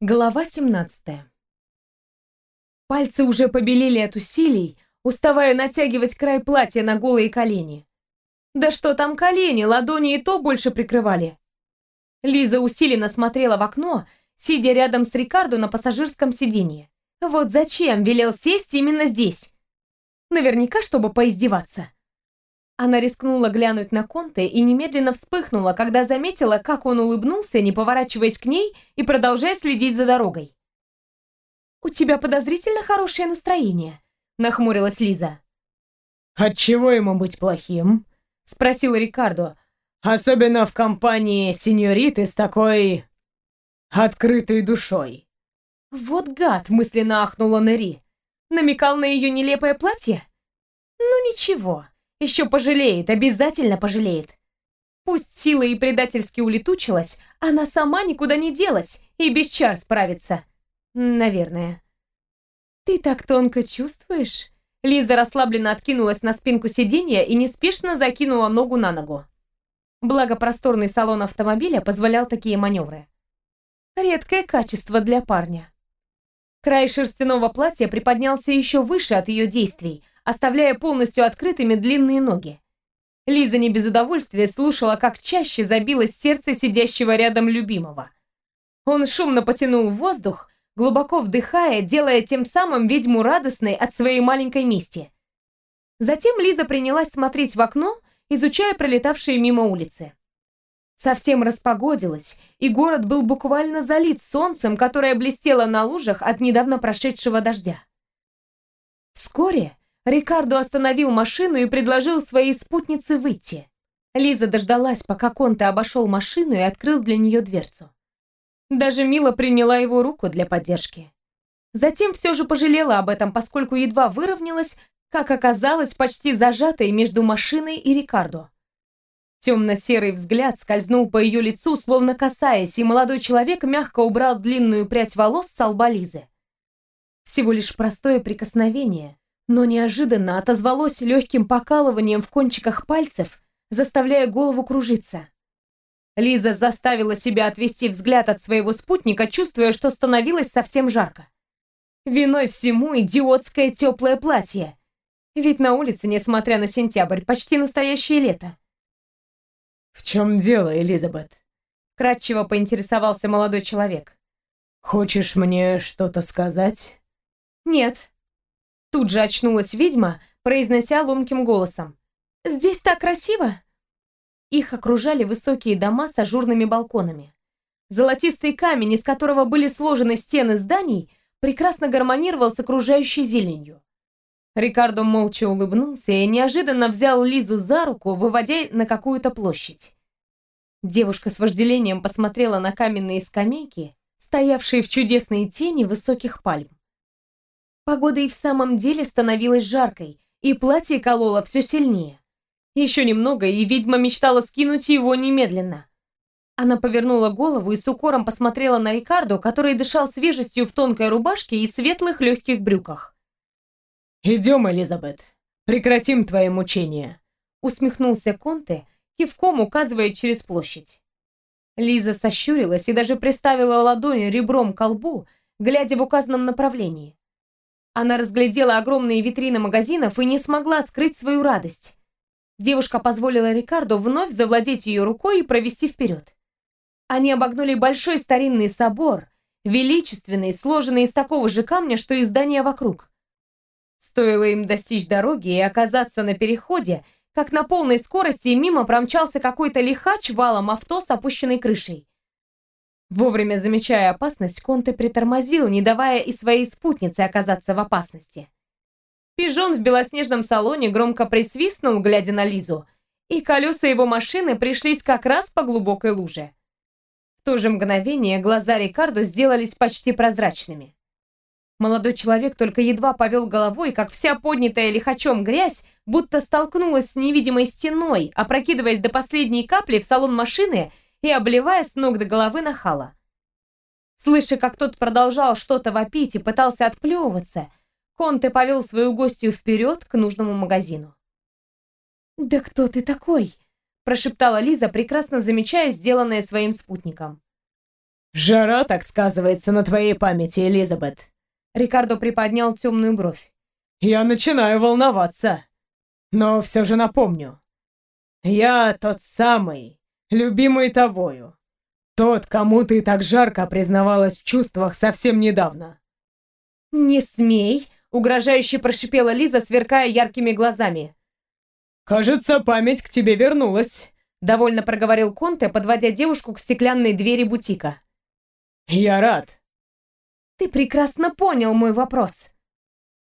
Глава 17 Пальцы уже побелели от усилий, уставая натягивать край платья на голые колени. Да что там колени, ладони и то больше прикрывали. Лиза усиленно смотрела в окно, сидя рядом с Рикардо на пассажирском сиденье. Вот зачем велел сесть именно здесь? Наверняка, чтобы поиздеваться. Она рискнула глянуть на Конте и немедленно вспыхнула, когда заметила, как он улыбнулся, не поворачиваясь к ней и продолжая следить за дорогой. «У тебя подозрительно хорошее настроение», — нахмурилась Лиза. «Отчего ему быть плохим?» — спросил Рикардо. «Особенно в компании сеньориты с такой... открытой душой». «Вот гад!» — мысленно ахнула Нери. «Намекал на ее нелепое платье?» «Ну ничего, еще пожалеет, обязательно пожалеет. Пусть сила и предательски улетучилась, она сама никуда не делась и без чар справится. Наверное. Ты так тонко чувствуешь? Лиза расслабленно откинулась на спинку сиденья и неспешно закинула ногу на ногу. Благо просторный салон автомобиля позволял такие маневры. Редкое качество для парня. Край шерстяного платья приподнялся еще выше от ее действий, оставляя полностью открытыми длинные ноги. Лиза не без удовольствия слушала, как чаще забилось сердце сидящего рядом любимого. Он шумно потянул воздух, глубоко вдыхая, делая тем самым ведьму радостной от своей маленькой мести. Затем Лиза принялась смотреть в окно, изучая пролетавшие мимо улицы. Совсем распогодилось, и город был буквально залит солнцем, которое блестело на лужах от недавно прошедшего дождя. Вскоре Рикардо остановил машину и предложил своей спутнице выйти. Лиза дождалась, пока Конте обошел машину и открыл для нее дверцу. Даже Мила приняла его руку для поддержки. Затем все же пожалела об этом, поскольку едва выровнялась, как оказалось, почти зажатой между машиной и Рикардо. Темно-серый взгляд скользнул по ее лицу, словно касаясь, и молодой человек мягко убрал длинную прядь волос с лба Лизы. Всего лишь простое прикосновение, но неожиданно отозвалось легким покалыванием в кончиках пальцев, заставляя голову кружиться. Лиза заставила себя отвести взгляд от своего спутника, чувствуя, что становилось совсем жарко. Виной всему идиотское теплое платье. Ведь на улице, несмотря на сентябрь, почти настоящее лето. «В чем дело, Элизабет?» Кратчево поинтересовался молодой человек. «Хочешь мне что-то сказать?» «Нет», Тут же очнулась ведьма, произнося ломким голосом. «Здесь так красиво!» Их окружали высокие дома с ажурными балконами. Золотистый камень, из которого были сложены стены зданий, прекрасно гармонировал с окружающей зеленью. Рикардо молча улыбнулся и неожиданно взял Лизу за руку, выводя на какую-то площадь. Девушка с вожделением посмотрела на каменные скамейки, стоявшие в чудесной тени высоких пальм. Погода и в самом деле становилась жаркой, и платье кололо все сильнее. Еще немного, и ведьма мечтала скинуть его немедленно. Она повернула голову и с укором посмотрела на Рикардо, который дышал свежестью в тонкой рубашке и светлых легких брюках. «Идем, Элизабет, прекратим твои мучения», усмехнулся Конте, кивком указывая через площадь. Лиза сощурилась и даже приставила ладонь ребром к колбу, глядя в указанном направлении. Она разглядела огромные витрины магазинов и не смогла скрыть свою радость. Девушка позволила Рикардо вновь завладеть ее рукой и провести вперед. Они обогнули большой старинный собор, величественный, сложенный из такого же камня, что и здания вокруг. Стоило им достичь дороги и оказаться на переходе, как на полной скорости мимо промчался какой-то лихач валом авто с опущенной крышей. Вовремя замечая опасность, Конте притормозил, не давая и своей спутнице оказаться в опасности. Пижон в белоснежном салоне громко присвистнул, глядя на Лизу, и колеса его машины пришлись как раз по глубокой луже. В то же мгновение глаза Рикардо сделались почти прозрачными. Молодой человек только едва повел головой, как вся поднятая лихачом грязь будто столкнулась с невидимой стеной, опрокидываясь до последней капли в салон машины и обливая с ног до головы нахала. Слыша, как тот продолжал что-то вопить и пытался отплевываться, Конте повел свою гостью вперед к нужному магазину. «Да кто ты такой?» – прошептала Лиза, прекрасно замечая сделанное своим спутником. Жара так сказывается на твоей памяти, Элизабет. Рикардо приподнял темную бровь. Я начинаю волноваться. Но все же напомню. Я тот самый, любимый тобою. Тот, кому ты так жарко признавалась в чувствах совсем недавно. «Не смей!» — угрожающе прошипела Лиза, сверкая яркими глазами. «Кажется, память к тебе вернулась», — довольно проговорил Конте, подводя девушку к стеклянной двери бутика. «Я рад». «Ты прекрасно понял мой вопрос».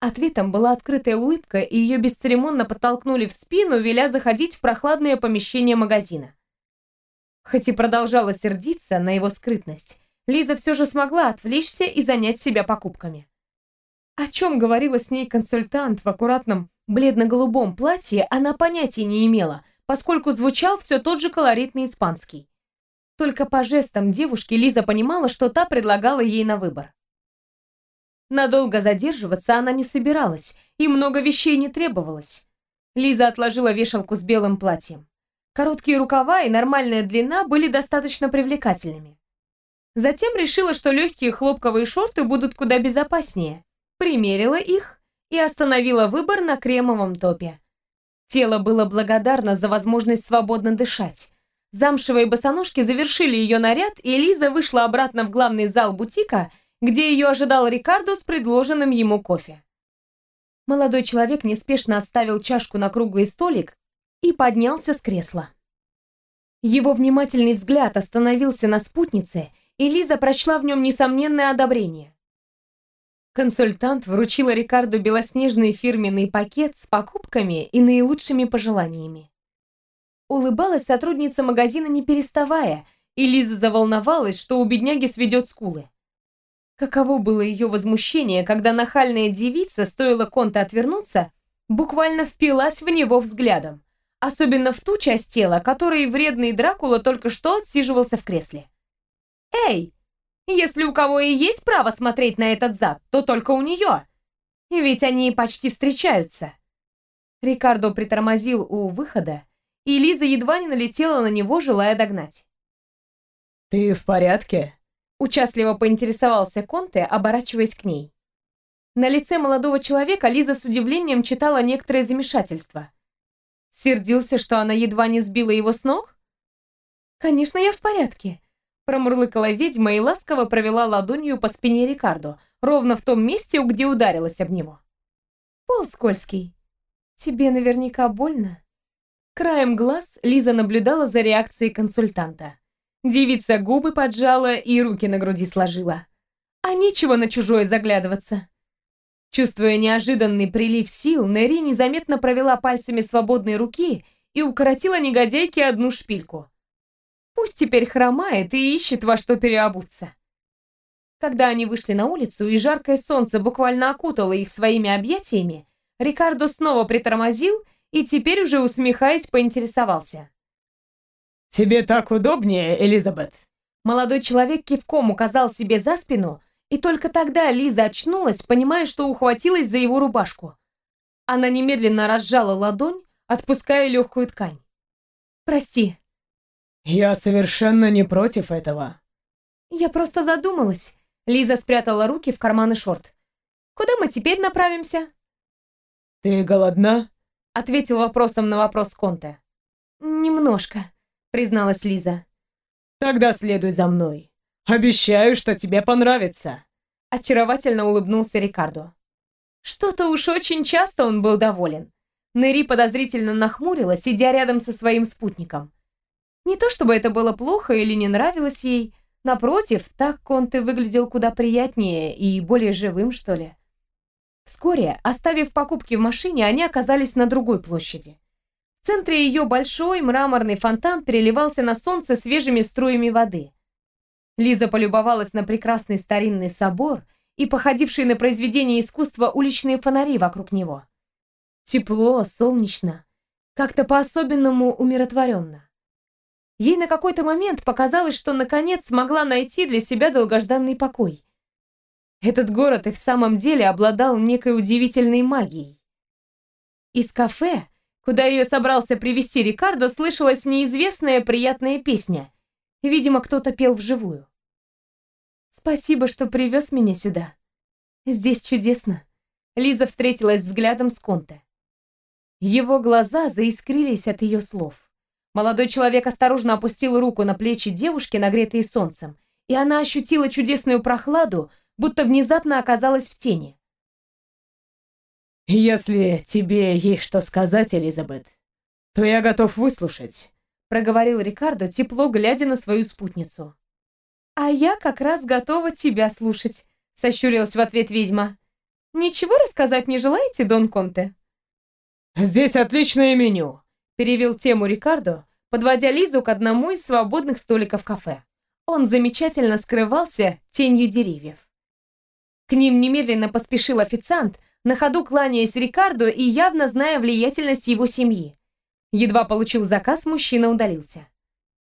Ответом была открытая улыбка, и ее бесцеремонно подтолкнули в спину, веля заходить в прохладное помещение магазина. Хоть и продолжала сердиться на его скрытность, Лиза все же смогла отвлечься и занять себя покупками. О чем говорила с ней консультант в аккуратном бледно-голубом платье, она понятия не имела, поскольку звучал все тот же колоритный испанский. Только по жестам девушки Лиза понимала, что та предлагала ей на выбор. Надолго задерживаться она не собиралась, и много вещей не требовалось. Лиза отложила вешалку с белым платьем. Короткие рукава и нормальная длина были достаточно привлекательными. Затем решила, что легкие хлопковые шорты будут куда безопаснее. Примерила их и остановила выбор на кремовом топе. Тело было благодарно за возможность свободно дышать. Замшевые босоножки завершили ее наряд, и Лиза вышла обратно в главный зал бутика, где ее ожидал Рикардо с предложенным ему кофе. Молодой человек неспешно отставил чашку на круглый столик и поднялся с кресла. Его внимательный взгляд остановился на спутнице, и Лиза прочла в нем несомненное одобрение. Консультант вручила Рикарду белоснежный фирменный пакет с покупками и наилучшими пожеланиями. Улыбалась сотрудница магазина не переставая, и Лиза заволновалась, что у бедняги сведет скулы. Каково было ее возмущение, когда нахальная девица, стоило Конте отвернуться, буквально впилась в него взглядом особенно в ту часть тела, которой вредный Дракула только что отсиживался в кресле. «Эй, если у кого и есть право смотреть на этот зад, то только у нее. И ведь они почти встречаются». Рикардо притормозил у выхода, и Лиза едва не налетела на него, желая догнать. «Ты в порядке?» Участливо поинтересовался Конте, оборачиваясь к ней. На лице молодого человека Лиза с удивлением читала некоторое замешательство – Сердился, что она едва не сбила его с ног? «Конечно, я в порядке», — промурлыкала ведьма и ласково провела ладонью по спине Рикардо, ровно в том месте, где ударилась об него. «Пол скользкий. Тебе наверняка больно?» Краем глаз Лиза наблюдала за реакцией консультанта. Девица губы поджала и руки на груди сложила. А нечего на чужое заглядываться. Чувствуя неожиданный прилив сил, Нери незаметно провела пальцами свободной руки и укоротила негодяйке одну шпильку. Пусть теперь хромает и ищет во что переобуться. Когда они вышли на улицу, и жаркое солнце буквально окутало их своими объятиями, Рикардо снова притормозил и теперь уже усмехаясь поинтересовался. «Тебе так удобнее, Элизабет?» Молодой человек кивком указал себе за спину, и только тогда Лиза очнулась, понимая, что ухватилась за его рубашку. Она немедленно разжала ладонь, отпуская легкую ткань. «Прости». «Я совершенно не против этого». «Я просто задумалась». Лиза спрятала руки в карманы шорт. «Куда мы теперь направимся?» «Ты голодна?» Ответил вопросом на вопрос Конте. «Немножко», призналась Лиза. «Тогда следуй за мной». Обещаю, что тебе понравится!» Очаровательно улыбнулся Рикардо. Что-то уж очень часто он был доволен. Нэри подозрительно нахмурилась, сидя рядом со своим спутником. Не то чтобы это было плохо или не нравилось ей, напротив, так Конте выглядел куда приятнее и более живым, что ли. Вскоре, оставив покупки в машине, они оказались на другой площади. В центре ее большой мраморный фонтан переливался на солнце свежими струями воды. Лиза полюбовалась на прекрасный старинный собор и походившие на произведение искусства уличные фонари вокруг него. Тепло, солнечно, как-то по-особенному умиротворенно. Ей на какой-то момент показалось, что наконец смогла найти для себя долгожданный покой. Этот город и в самом деле обладал некой удивительной магией. Из кафе, куда ее собрался привести Рикардо, слышалась неизвестная приятная песня. Видимо, кто-то пел вживую. Спасибо, что привез меня сюда. Здесь чудесно. Лиза встретилась взглядом с Конте. Его глаза заискрились от ее слов. Молодой человек осторожно опустил руку на плечи девушки, нагретые солнцем, и она ощутила чудесную прохладу, будто внезапно оказалась в тени. «Если тебе есть что сказать, Элизабет, то я готов выслушать», проговорил Рикардо, тепло глядя на свою спутницу. «А я как раз готова тебя слушать», сощурилась в ответ ведьма. «Ничего рассказать не желаете, Дон Конте?» «Здесь отличное меню», перевел тему Рикардо, подводя Лизу к одному из свободных столиков кафе. Он замечательно скрывался тенью деревьев. К ним немедленно поспешил официант, на ходу кланяясь Рикардо и явно зная влиятельность его семьи. Едва получил заказ, мужчина удалился.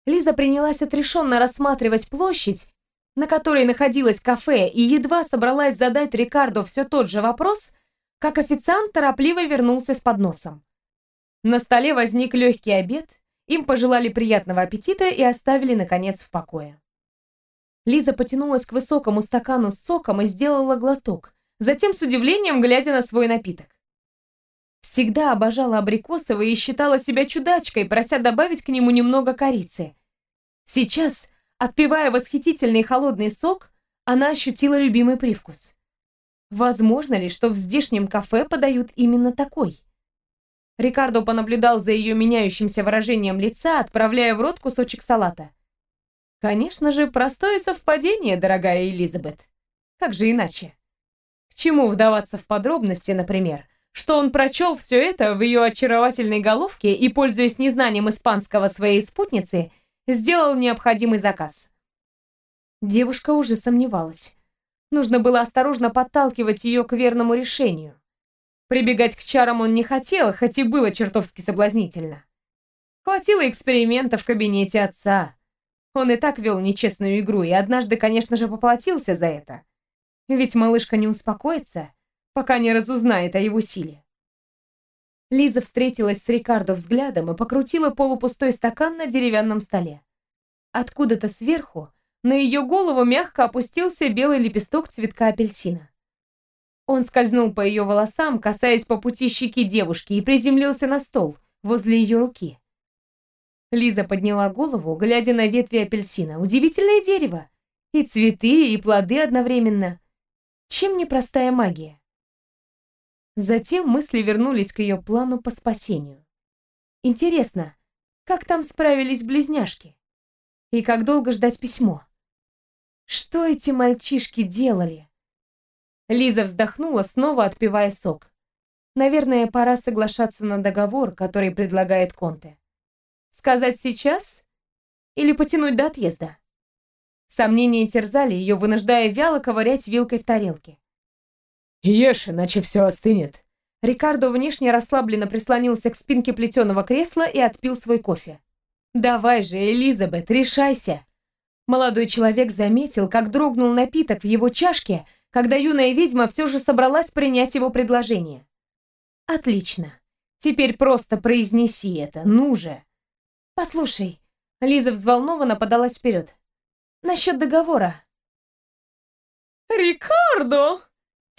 Лиза принялась отрешенно рассматривать площадь, на которой находилось кафе, и едва собралась задать Рикардо все тот же вопрос, как официант торопливо вернулся с подносом. На столе возник легкий обед, им пожелали приятного аппетита и оставили, наконец, в покое. Лиза потянулась к высокому стакану с соком и сделала глоток, затем с удивлением глядя на свой напиток. Всегда обожала абрикосовые и считала себя чудачкой, прося добавить к нему немного корицы. Сейчас, отпивая восхитительный холодный сок, она ощутила любимый привкус. Возможно ли, что в здешнем кафе подают именно такой? Рикардо понаблюдал за ее меняющимся выражением лица, отправляя в рот кусочек салата. Конечно же, простое совпадение, дорогая Элизабет. Как же иначе? К чему вдаваться в подробности, например, что он прочел все это в ее очаровательной головке и, пользуясь незнанием испанского своей спутницы, сделал необходимый заказ. Девушка уже сомневалась. Нужно было осторожно подталкивать ее к верному решению. Прибегать к чарам он не хотел, хоть и было чертовски соблазнительно. Хватило эксперимента в кабинете отца. Он и так вел нечестную игру, и однажды, конечно же, поплатился за это. Ведь малышка не успокоится, пока не разузнает о его силе. Лиза встретилась с Рикардо взглядом и покрутила полупустой стакан на деревянном столе. Откуда-то сверху на ее голову мягко опустился белый лепесток цветка апельсина. Он скользнул по ее волосам, касаясь по пути щеки девушки, и приземлился на стол возле ее руки. Лиза подняла голову, глядя на ветви апельсина. Удивительное дерево. И цветы, и плоды одновременно. Чем не простая магия? Затем мысли вернулись к ее плану по спасению. Интересно, как там справились близняшки? И как долго ждать письмо? Что эти мальчишки делали? Лиза вздохнула, снова отпивая сок. Наверное, пора соглашаться на договор, который предлагает Конте. Сказать сейчас или потянуть до отъезда? Сомнения терзали ее, вынуждая вяло ковырять вилкой в тарелке. «Ешь, иначе все остынет». Рикардо внешне расслабленно прислонился к спинке плетеного кресла и отпил свой кофе. «Давай же, Элизабет, решайся!» Молодой человек заметил, как дрогнул напиток в его чашке, когда юная ведьма все же собралась принять его предложение. «Отлично. Теперь просто произнеси это, ну же!» «Послушай», — Лиза взволнованно подалась вперед. «Насчет договора». «Рикардо!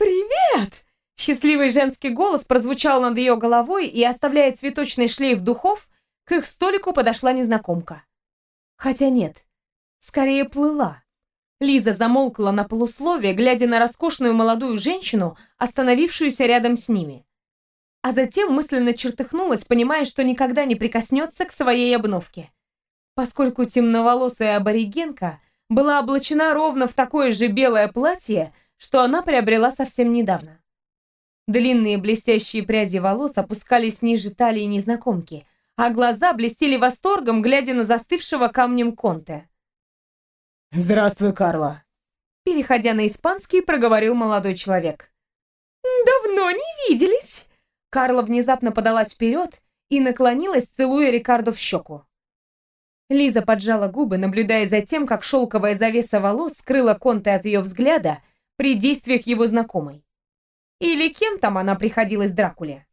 Привет!» Счастливый женский голос прозвучал над ее головой, и, оставляя цветочный шлейф духов, к их столику подошла незнакомка. Хотя нет, скорее плыла. Лиза замолкла на полусловие, глядя на роскошную молодую женщину, остановившуюся рядом с ними. А затем мысленно чертыхнулась, понимая, что никогда не прикоснется к своей обновке. Поскольку темноволосая аборигенка была облачена ровно в такое же белое платье, что она приобрела совсем недавно. Длинные блестящие пряди волос опускались ниже талии незнакомки, а глаза блестели восторгом, глядя на застывшего камнем Конте. «Здравствуй, Карла!» Переходя на испанский, проговорил молодой человек. «Давно не виделись!» Карла внезапно подалась вперед и наклонилась, целуя Рикардо в щеку. Лиза поджала губы, наблюдая за тем, как шелковая завеса волос скрыла Конте от ее взгляда при действиях его знакомой. Или кем там она приходилась Дракуле?